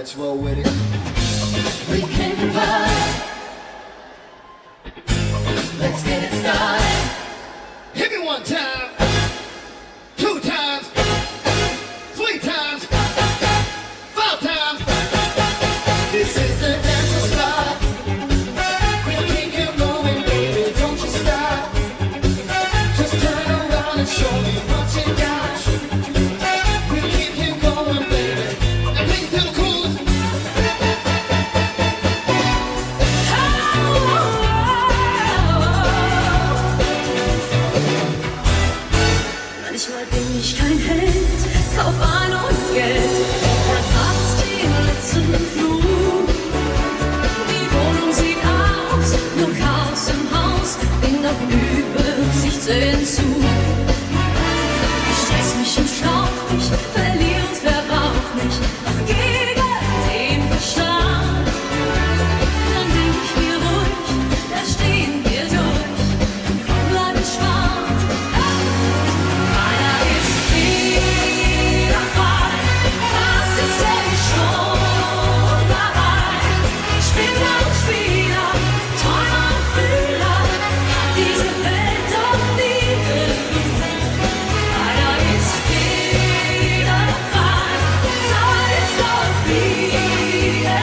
let's roll with it. We can provide. Let's get it. Jesús.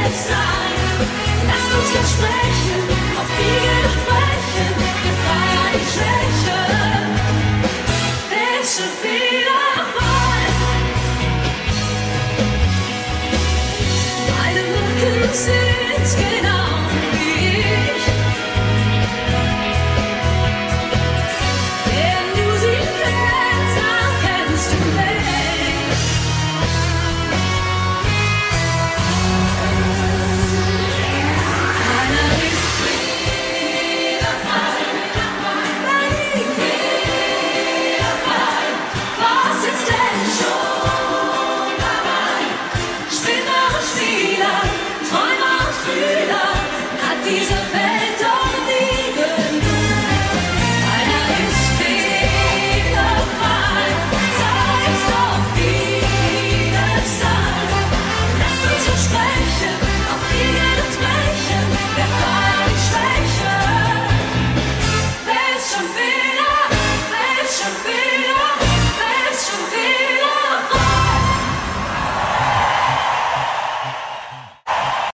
ehrlich sein. Lasst uns jetzt sprechen, auf Biegen. Wir feiern die Schwäche. Ist schon wieder. Meine Lücken sind genau.